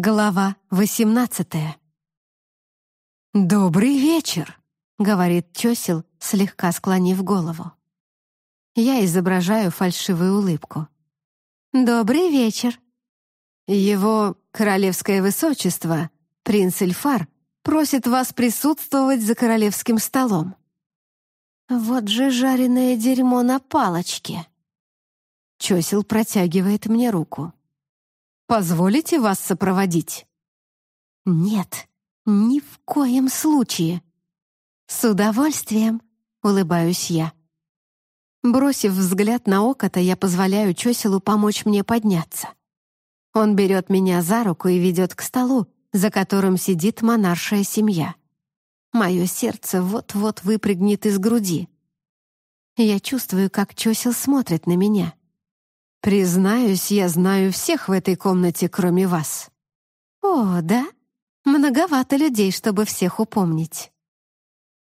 Глава восемнадцатая. «Добрый вечер», — говорит Чосил, слегка склонив голову. Я изображаю фальшивую улыбку. «Добрый вечер». Его королевское высочество, принц Эльфар, просит вас присутствовать за королевским столом. Вот же жареное дерьмо на палочке. Чосил протягивает мне руку. Позволите вас сопроводить?» «Нет, ни в коем случае». «С удовольствием», — улыбаюсь я. Бросив взгляд на окото, я позволяю Чоселу помочь мне подняться. Он берет меня за руку и ведет к столу, за которым сидит монаршая семья. Мое сердце вот-вот выпрыгнет из груди. Я чувствую, как Чосел смотрит на меня. Признаюсь, я знаю всех в этой комнате, кроме вас. О, да? Многовато людей, чтобы всех упомнить.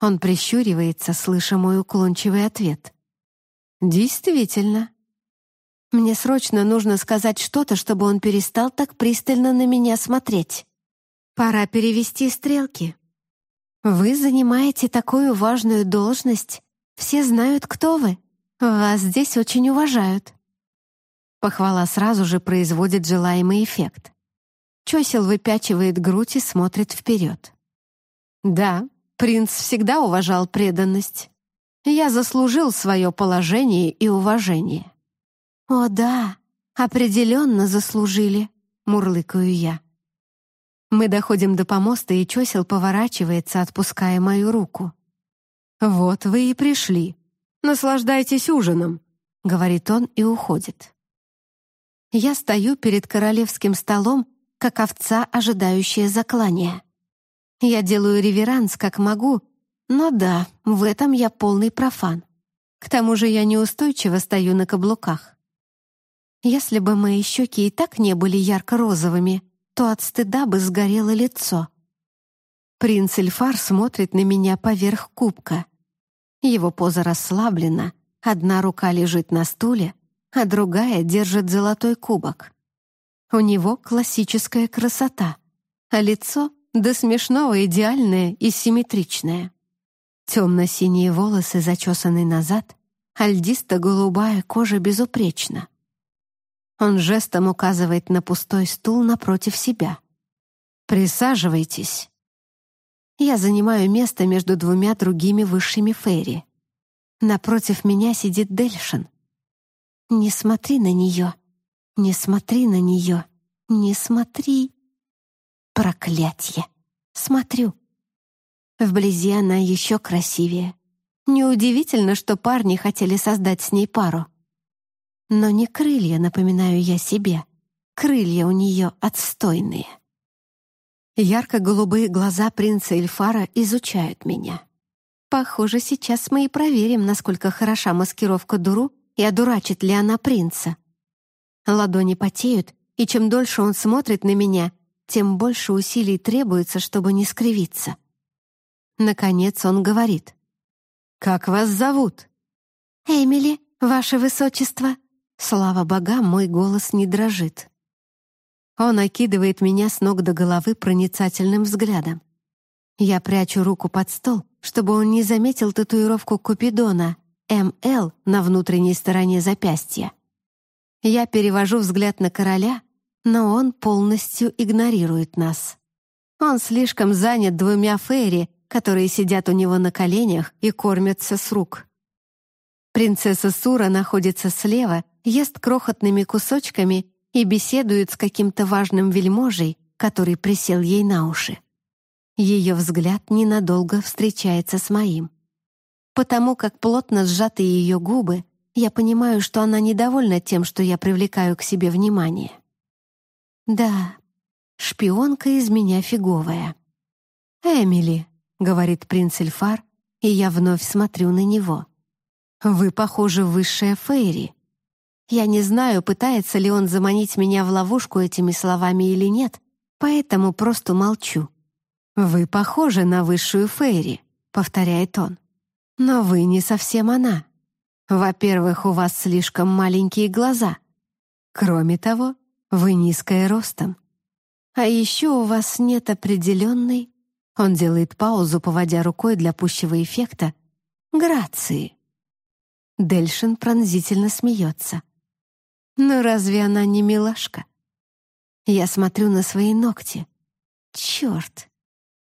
Он прищуривается, слыша мой уклончивый ответ. Действительно. Мне срочно нужно сказать что-то, чтобы он перестал так пристально на меня смотреть. Пора перевести стрелки. Вы занимаете такую важную должность. Все знают, кто вы. Вас здесь очень уважают. Похвала сразу же производит желаемый эффект. Чосел выпячивает грудь и смотрит вперед. «Да, принц всегда уважал преданность. Я заслужил свое положение и уважение». «О да, определенно заслужили», — мурлыкаю я. Мы доходим до помоста, и Чосел поворачивается, отпуская мою руку. «Вот вы и пришли. Наслаждайтесь ужином», — говорит он и уходит. Я стою перед королевским столом, как овца, ожидающая заклания. Я делаю реверанс, как могу, но да, в этом я полный профан. К тому же я неустойчиво стою на каблуках. Если бы мои щеки и так не были ярко-розовыми, то от стыда бы сгорело лицо. Принц Эльфар смотрит на меня поверх кубка. Его поза расслаблена, одна рука лежит на стуле, а другая держит золотой кубок. У него классическая красота, а лицо до смешного идеальное и симметричное. Темно-синие волосы зачесаны назад, альдисто-голубая кожа безупречна. Он жестом указывает на пустой стул напротив себя. «Присаживайтесь». Я занимаю место между двумя другими высшими фейри. Напротив меня сидит Дельшин. Не смотри на нее, не смотри на нее, не смотри. Проклятье! Смотрю. Вблизи она еще красивее. Неудивительно, что парни хотели создать с ней пару. Но не крылья, напоминаю я себе. Крылья у нее отстойные. Ярко-голубые глаза принца Эльфара изучают меня. Похоже, сейчас мы и проверим, насколько хороша маскировка Дуру и одурачит ли она принца. Ладони потеют, и чем дольше он смотрит на меня, тем больше усилий требуется, чтобы не скривиться. Наконец он говорит. «Как вас зовут?» «Эмили, ваше высочество». Слава богам, мой голос не дрожит. Он окидывает меня с ног до головы проницательным взглядом. Я прячу руку под стол, чтобы он не заметил татуировку Купидона — МЛ на внутренней стороне запястья. Я перевожу взгляд на короля, но он полностью игнорирует нас. Он слишком занят двумя фейри, которые сидят у него на коленях и кормятся с рук. Принцесса Сура находится слева, ест крохотными кусочками и беседует с каким-то важным вельможей, который присел ей на уши. Ее взгляд ненадолго встречается с моим. Потому как плотно сжаты ее губы, я понимаю, что она недовольна тем, что я привлекаю к себе внимание. Да, шпионка из меня фиговая. «Эмили», — говорит принц Эльфар, и я вновь смотрю на него. «Вы, похожи, высшая Фейри». Я не знаю, пытается ли он заманить меня в ловушку этими словами или нет, поэтому просто молчу. «Вы похожи на высшую Фейри», — повторяет он. Но вы не совсем она. Во-первых, у вас слишком маленькие глаза. Кроме того, вы низкая ростом. А еще у вас нет определенной...» Он делает паузу, поводя рукой для пущего эффекта. «Грации». Дельшин пронзительно смеется. «Ну разве она не милашка?» Я смотрю на свои ногти. Черт!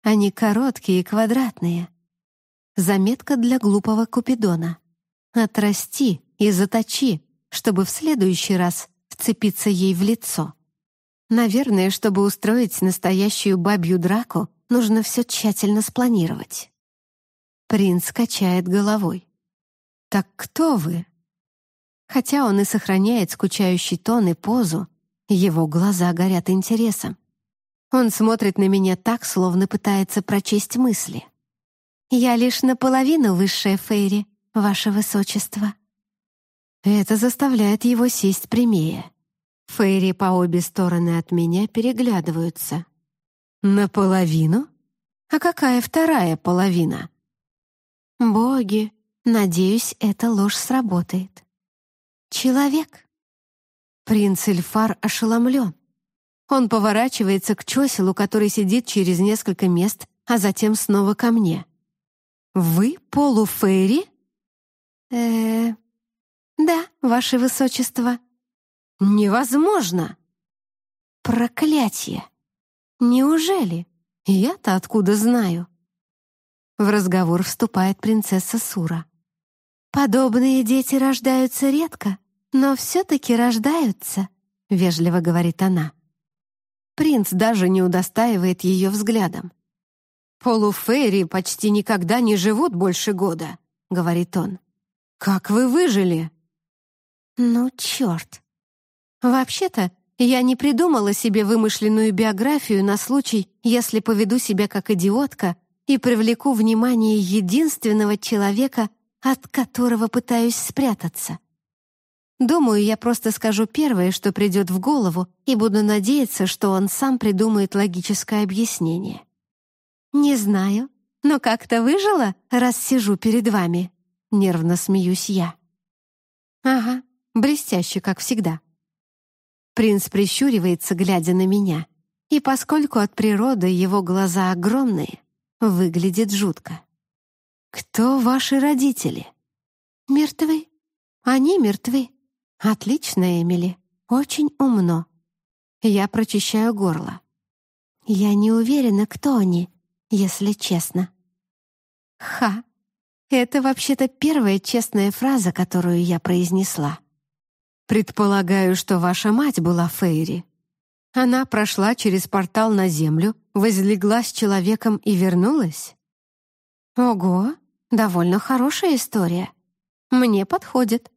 Они короткие и квадратные. Заметка для глупого Купидона. Отрасти и заточи, чтобы в следующий раз вцепиться ей в лицо. Наверное, чтобы устроить настоящую бабью драку, нужно все тщательно спланировать. Принц качает головой. «Так кто вы?» Хотя он и сохраняет скучающий тон и позу, его глаза горят интересом. Он смотрит на меня так, словно пытается прочесть мысли. «Я лишь наполовину высшая Фейри, ваше высочество». Это заставляет его сесть прямее. Фейри по обе стороны от меня переглядываются. «Наполовину? А какая вторая половина?» «Боги, надеюсь, эта ложь сработает». «Человек». Принц Эльфар ошеломлен. Он поворачивается к Чоселу, который сидит через несколько мест, а затем снова ко мне. «Вы полуфейри?» э «Да, ваше высочество». «Невозможно!» «Проклятие! Неужели? Я-то откуда знаю?» В разговор вступает принцесса Сура. «Подобные дети рождаются редко, но все-таки рождаются», — вежливо говорит она. Принц даже не удостаивает ее взглядом. «Полуфейри почти никогда не живут больше года», — говорит он. «Как вы выжили?» «Ну, черт! Вообще-то, я не придумала себе вымышленную биографию на случай, если поведу себя как идиотка и привлеку внимание единственного человека, от которого пытаюсь спрятаться. Думаю, я просто скажу первое, что придет в голову, и буду надеяться, что он сам придумает логическое объяснение. «Не знаю, но как-то выжила, раз сижу перед вами», — нервно смеюсь я. «Ага, блестяще, как всегда». Принц прищуривается, глядя на меня, и поскольку от природы его глаза огромные, выглядит жутко. «Кто ваши родители?» «Мертвы. Они мертвы», «Отлично, Эмили. Очень умно». Я прочищаю горло. Я не уверена, кто они, если честно. Ха. Это вообще-то первая честная фраза, которую я произнесла. Предполагаю, что ваша мать была Фейри. Она прошла через портал на землю, возлегла с человеком и вернулась? Ого, довольно хорошая история. Мне подходит.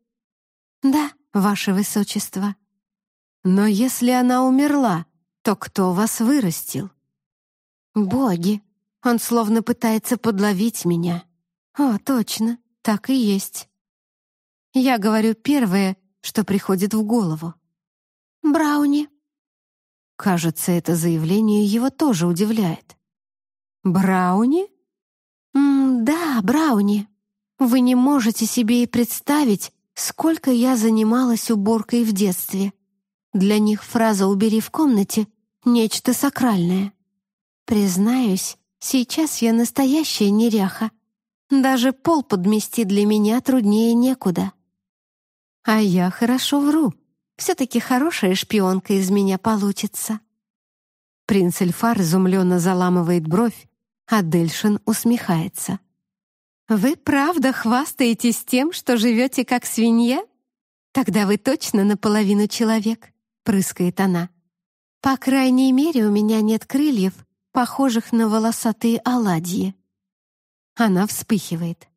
Да, ваше высочество. Но если она умерла, то кто вас вырастил? Боги. Он словно пытается подловить меня. О, точно, так и есть. Я говорю первое, что приходит в голову. Брауни. Кажется, это заявление его тоже удивляет. Брауни? М да, Брауни. Вы не можете себе и представить, Сколько я занималась уборкой в детстве. Для них фраза «убери в комнате» — нечто сакральное. Признаюсь, сейчас я настоящая неряха. Даже пол подмести для меня труднее некуда. А я хорошо вру. Все-таки хорошая шпионка из меня получится. Принц Эльфар изумленно заламывает бровь, а Дельшин усмехается. «Вы правда хвастаетесь тем, что живете как свинья? Тогда вы точно наполовину человек», — прыскает она. «По крайней мере, у меня нет крыльев, похожих на волосатые оладьи». Она вспыхивает.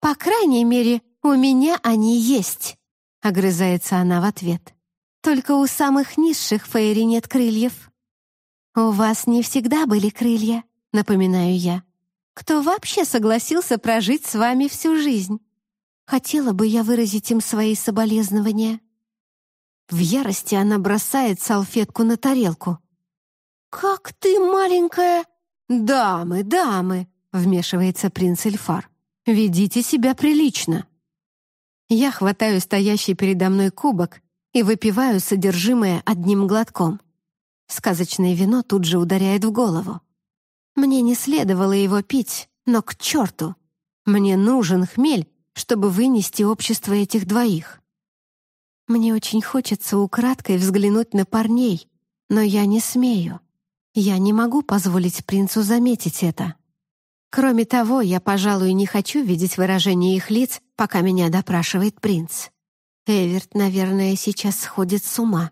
«По крайней мере, у меня они есть», — огрызается она в ответ. «Только у самых низших фейри нет крыльев». «У вас не всегда были крылья», — напоминаю я. Кто вообще согласился прожить с вами всю жизнь? Хотела бы я выразить им свои соболезнования. В ярости она бросает салфетку на тарелку. «Как ты, маленькая!» «Дамы, дамы!» — вмешивается принц Эльфар. «Ведите себя прилично!» Я хватаю стоящий передо мной кубок и выпиваю содержимое одним глотком. Сказочное вино тут же ударяет в голову. Мне не следовало его пить, но к черту! Мне нужен хмель, чтобы вынести общество этих двоих. Мне очень хочется украдкой взглянуть на парней, но я не смею. Я не могу позволить принцу заметить это. Кроме того, я, пожалуй, не хочу видеть выражение их лиц, пока меня допрашивает принц. Эверт, наверное, сейчас сходит с ума.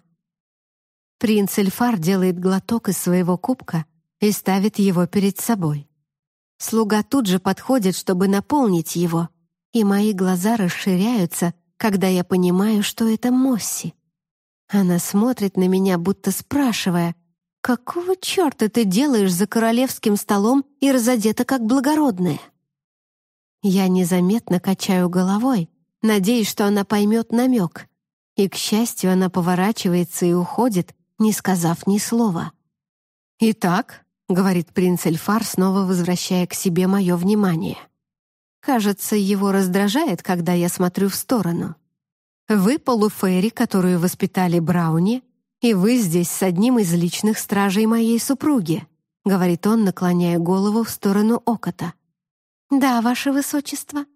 Принц Эльфар делает глоток из своего кубка и ставит его перед собой. Слуга тут же подходит, чтобы наполнить его, и мои глаза расширяются, когда я понимаю, что это Мосси. Она смотрит на меня, будто спрашивая, «Какого черта ты делаешь за королевским столом и разодета как благородная?» Я незаметно качаю головой, надеясь, что она поймет намек. И, к счастью, она поворачивается и уходит, не сказав ни слова. «Итак», — говорит принц Эльфар, снова возвращая к себе мое внимание. Кажется, его раздражает, когда я смотрю в сторону. «Вы полуфейри, которую воспитали Брауни, и вы здесь с одним из личных стражей моей супруги», — говорит он, наклоняя голову в сторону Окота. «Да, ваше высочество».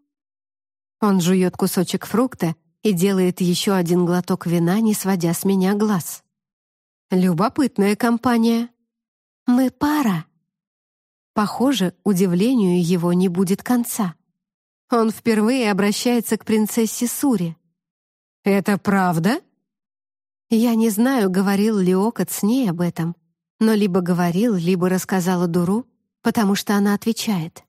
Он жует кусочек фрукта и делает еще один глоток вина, не сводя с меня глаз. Любопытная компания. Мы пара. Похоже, удивлению его не будет конца. Он впервые обращается к принцессе Сури. «Это правда?» Я не знаю, говорил ли Окот с ней об этом, но либо говорил, либо рассказала Дуру, потому что она отвечает.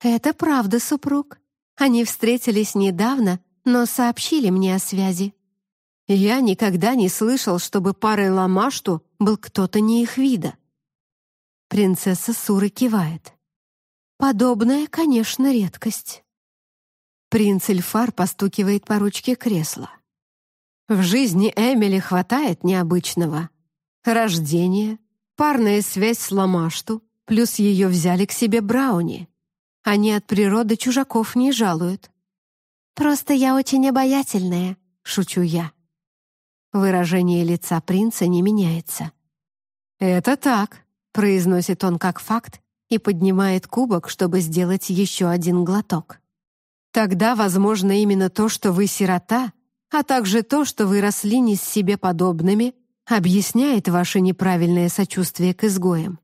«Это правда, супруг. Они встретились недавно, но сообщили мне о связи. Я никогда не слышал, чтобы парой Ламашту был кто-то не их вида. Принцесса Суры кивает. Подобная, конечно, редкость. Принц Эльфар постукивает по ручке кресла. В жизни Эмили хватает необычного. Рождение, парная связь с Ламашту, плюс ее взяли к себе Брауни. Они от природы чужаков не жалуют. «Просто я очень обаятельная», — шучу я. Выражение лица принца не меняется. «Это так», — произносит он как факт и поднимает кубок, чтобы сделать еще один глоток. «Тогда, возможно, именно то, что вы сирота, а также то, что вы росли не с себе подобными, объясняет ваше неправильное сочувствие к изгоям.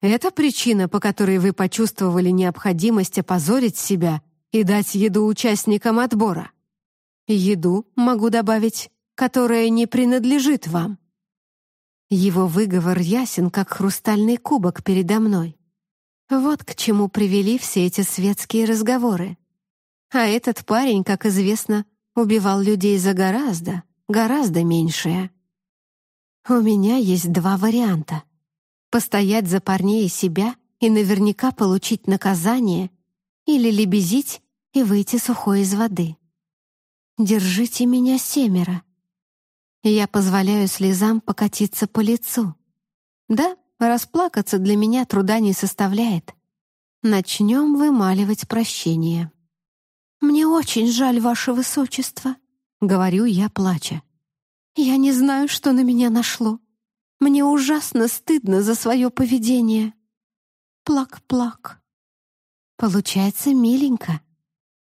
Это причина, по которой вы почувствовали необходимость опозорить себя и дать еду участникам отбора. Еду, могу добавить, которая не принадлежит вам». Его выговор ясен, как хрустальный кубок передо мной. Вот к чему привели все эти светские разговоры. А этот парень, как известно, убивал людей за гораздо, гораздо меньшее. У меня есть два варианта. Постоять за парней и себя и наверняка получить наказание или лебезить и выйти сухой из воды. Держите меня семеро. Я позволяю слезам покатиться по лицу. Да, расплакаться для меня труда не составляет. Начнем вымаливать прощение. «Мне очень жаль, ваше высочество», — говорю я, плача. «Я не знаю, что на меня нашло. Мне ужасно стыдно за свое поведение. Плак-плак». Получается миленько.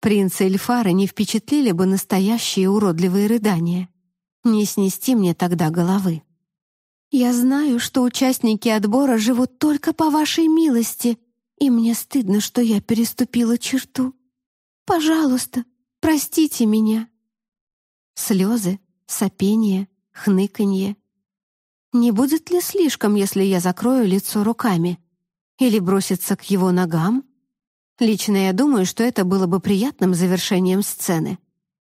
Принца Эльфара не впечатлили бы настоящие уродливые рыдания. Не снести мне тогда головы. Я знаю, что участники отбора живут только по вашей милости, и мне стыдно, что я переступила черту. Пожалуйста, простите меня. Слезы, сопение, хныканье. Не будет ли слишком, если я закрою лицо руками? Или броситься к его ногам? Лично я думаю, что это было бы приятным завершением сцены.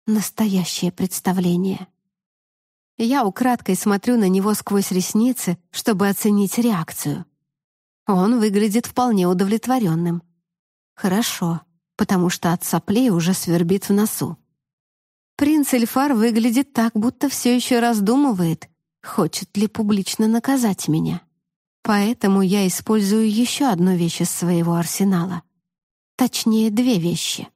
Настоящее представление. Я украдкой смотрю на него сквозь ресницы, чтобы оценить реакцию. Он выглядит вполне удовлетворенным. Хорошо, потому что от соплей уже свербит в носу. Принц Эльфар выглядит так, будто все еще раздумывает, хочет ли публично наказать меня. Поэтому я использую еще одну вещь из своего арсенала. Точнее, две вещи.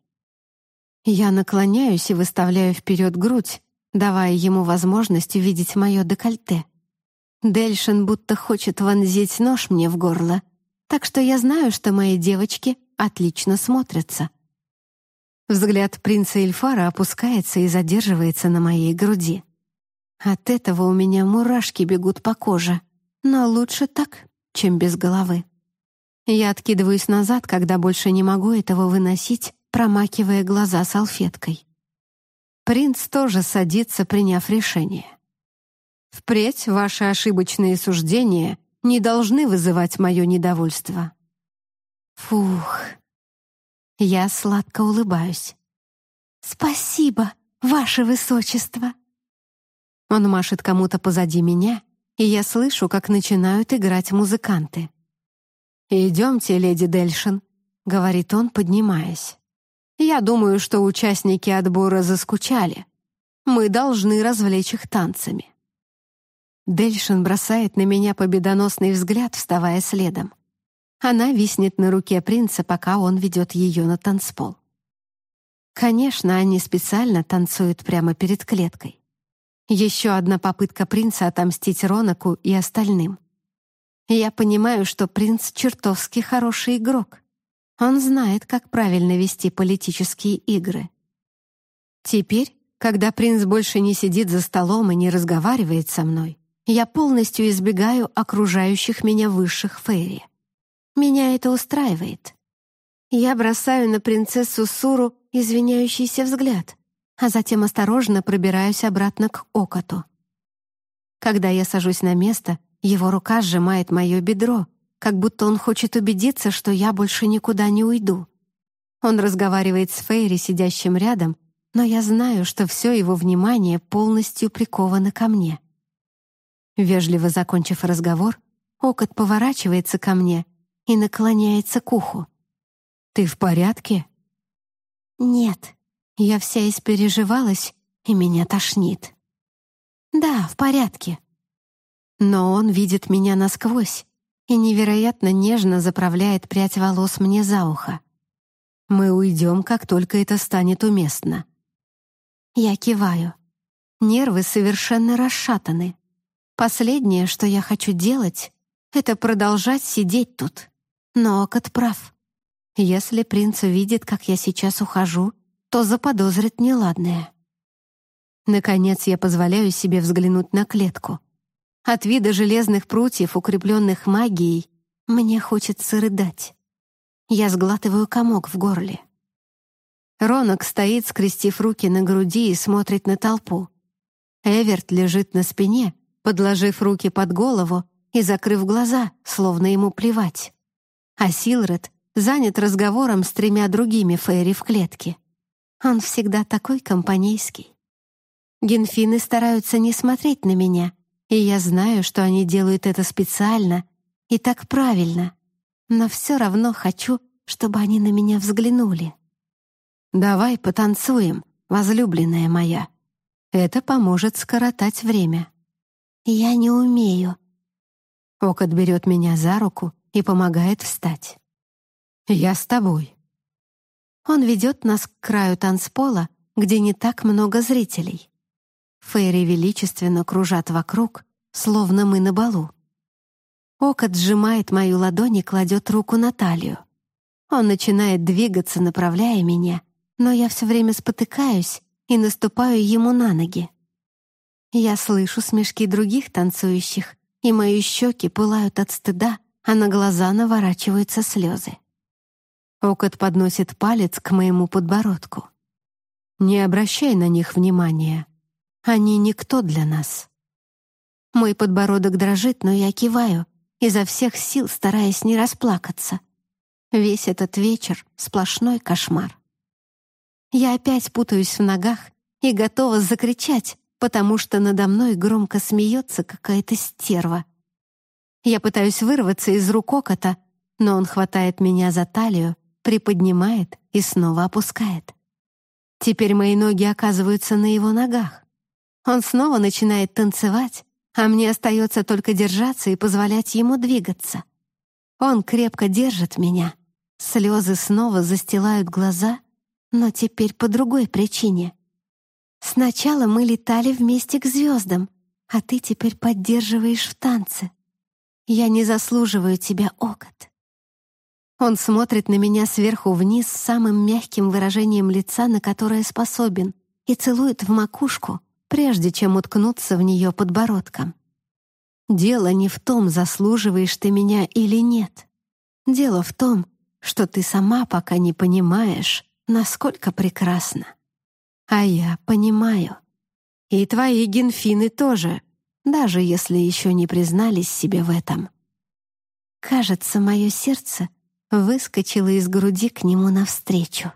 Я наклоняюсь и выставляю вперед грудь, давая ему возможность увидеть мое декольте. Дельшин будто хочет вонзить нож мне в горло, так что я знаю, что мои девочки отлично смотрятся. Взгляд принца Эльфара опускается и задерживается на моей груди. От этого у меня мурашки бегут по коже, но лучше так, чем без головы. Я откидываюсь назад, когда больше не могу этого выносить, промакивая глаза салфеткой. Принц тоже садится, приняв решение. Впредь ваши ошибочные суждения не должны вызывать мое недовольство. Фух. Я сладко улыбаюсь. Спасибо, ваше высочество. Он машет кому-то позади меня, и я слышу, как начинают играть музыканты. «Идемте, леди Дельшин», — говорит он, поднимаясь. «Я думаю, что участники отбора заскучали. Мы должны развлечь их танцами». Дельшин бросает на меня победоносный взгляд, вставая следом. Она виснет на руке принца, пока он ведет ее на танцпол. Конечно, они специально танцуют прямо перед клеткой. Еще одна попытка принца отомстить Ронаку и остальным. Я понимаю, что принц чертовски хороший игрок. Он знает, как правильно вести политические игры. Теперь, когда принц больше не сидит за столом и не разговаривает со мной, я полностью избегаю окружающих меня высших фейри. Меня это устраивает. Я бросаю на принцессу Суру извиняющийся взгляд, а затем осторожно пробираюсь обратно к Окоту. Когда я сажусь на место, его рука сжимает мое бедро, как будто он хочет убедиться, что я больше никуда не уйду. Он разговаривает с Фейри, сидящим рядом, но я знаю, что все его внимание полностью приковано ко мне. Вежливо закончив разговор, Окот поворачивается ко мне и наклоняется к уху. «Ты в порядке?» «Нет, я вся испереживалась, и меня тошнит». «Да, в порядке». Но он видит меня насквозь и невероятно нежно заправляет прядь волос мне за ухо. «Мы уйдем, как только это станет уместно». Я киваю. Нервы совершенно расшатаны. Последнее, что я хочу делать, это продолжать сидеть тут. Но Окот прав. Если принц увидит, как я сейчас ухожу, то заподозрит неладное. Наконец я позволяю себе взглянуть на клетку. От вида железных прутьев, укрепленных магией, мне хочется рыдать. Я сглатываю комок в горле. Ронок стоит, скрестив руки на груди и смотрит на толпу. Эверт лежит на спине, подложив руки под голову и закрыв глаза, словно ему плевать. А Силред занят разговором с тремя другими Фейри в клетке. Он всегда такой компанейский. Генфины стараются не смотреть на меня, и я знаю, что они делают это специально и так правильно, но все равно хочу, чтобы они на меня взглянули. «Давай потанцуем, возлюбленная моя. Это поможет скоротать время». «Я не умею». Окот берет меня за руку и помогает встать. «Я с тобой». Он ведет нас к краю танцпола, где не так много зрителей. Фейри величественно кружат вокруг, словно мы на балу. Окот сжимает мою ладонь и кладет руку на талию. Он начинает двигаться, направляя меня, но я все время спотыкаюсь и наступаю ему на ноги. Я слышу смешки других танцующих, и мои щеки пылают от стыда, а на глаза наворачиваются слезы. Окот подносит палец к моему подбородку. «Не обращай на них внимания. Они никто для нас». Мой подбородок дрожит, но я киваю, изо всех сил стараясь не расплакаться. Весь этот вечер — сплошной кошмар. Я опять путаюсь в ногах и готова закричать, потому что надо мной громко смеется какая-то стерва. Я пытаюсь вырваться из рук окота, но он хватает меня за талию, приподнимает и снова опускает. Теперь мои ноги оказываются на его ногах. Он снова начинает танцевать, а мне остается только держаться и позволять ему двигаться. Он крепко держит меня. Слезы снова застилают глаза, но теперь по другой причине — Сначала мы летали вместе к звездам, а ты теперь поддерживаешь в танце. Я не заслуживаю тебя, Окот. Он смотрит на меня сверху вниз с самым мягким выражением лица, на которое способен, и целует в макушку, прежде чем уткнуться в нее подбородком. Дело не в том, заслуживаешь ты меня или нет. Дело в том, что ты сама пока не понимаешь, насколько прекрасна. А я понимаю. И твои генфины тоже, даже если еще не признались себе в этом. Кажется, мое сердце выскочило из груди к нему навстречу.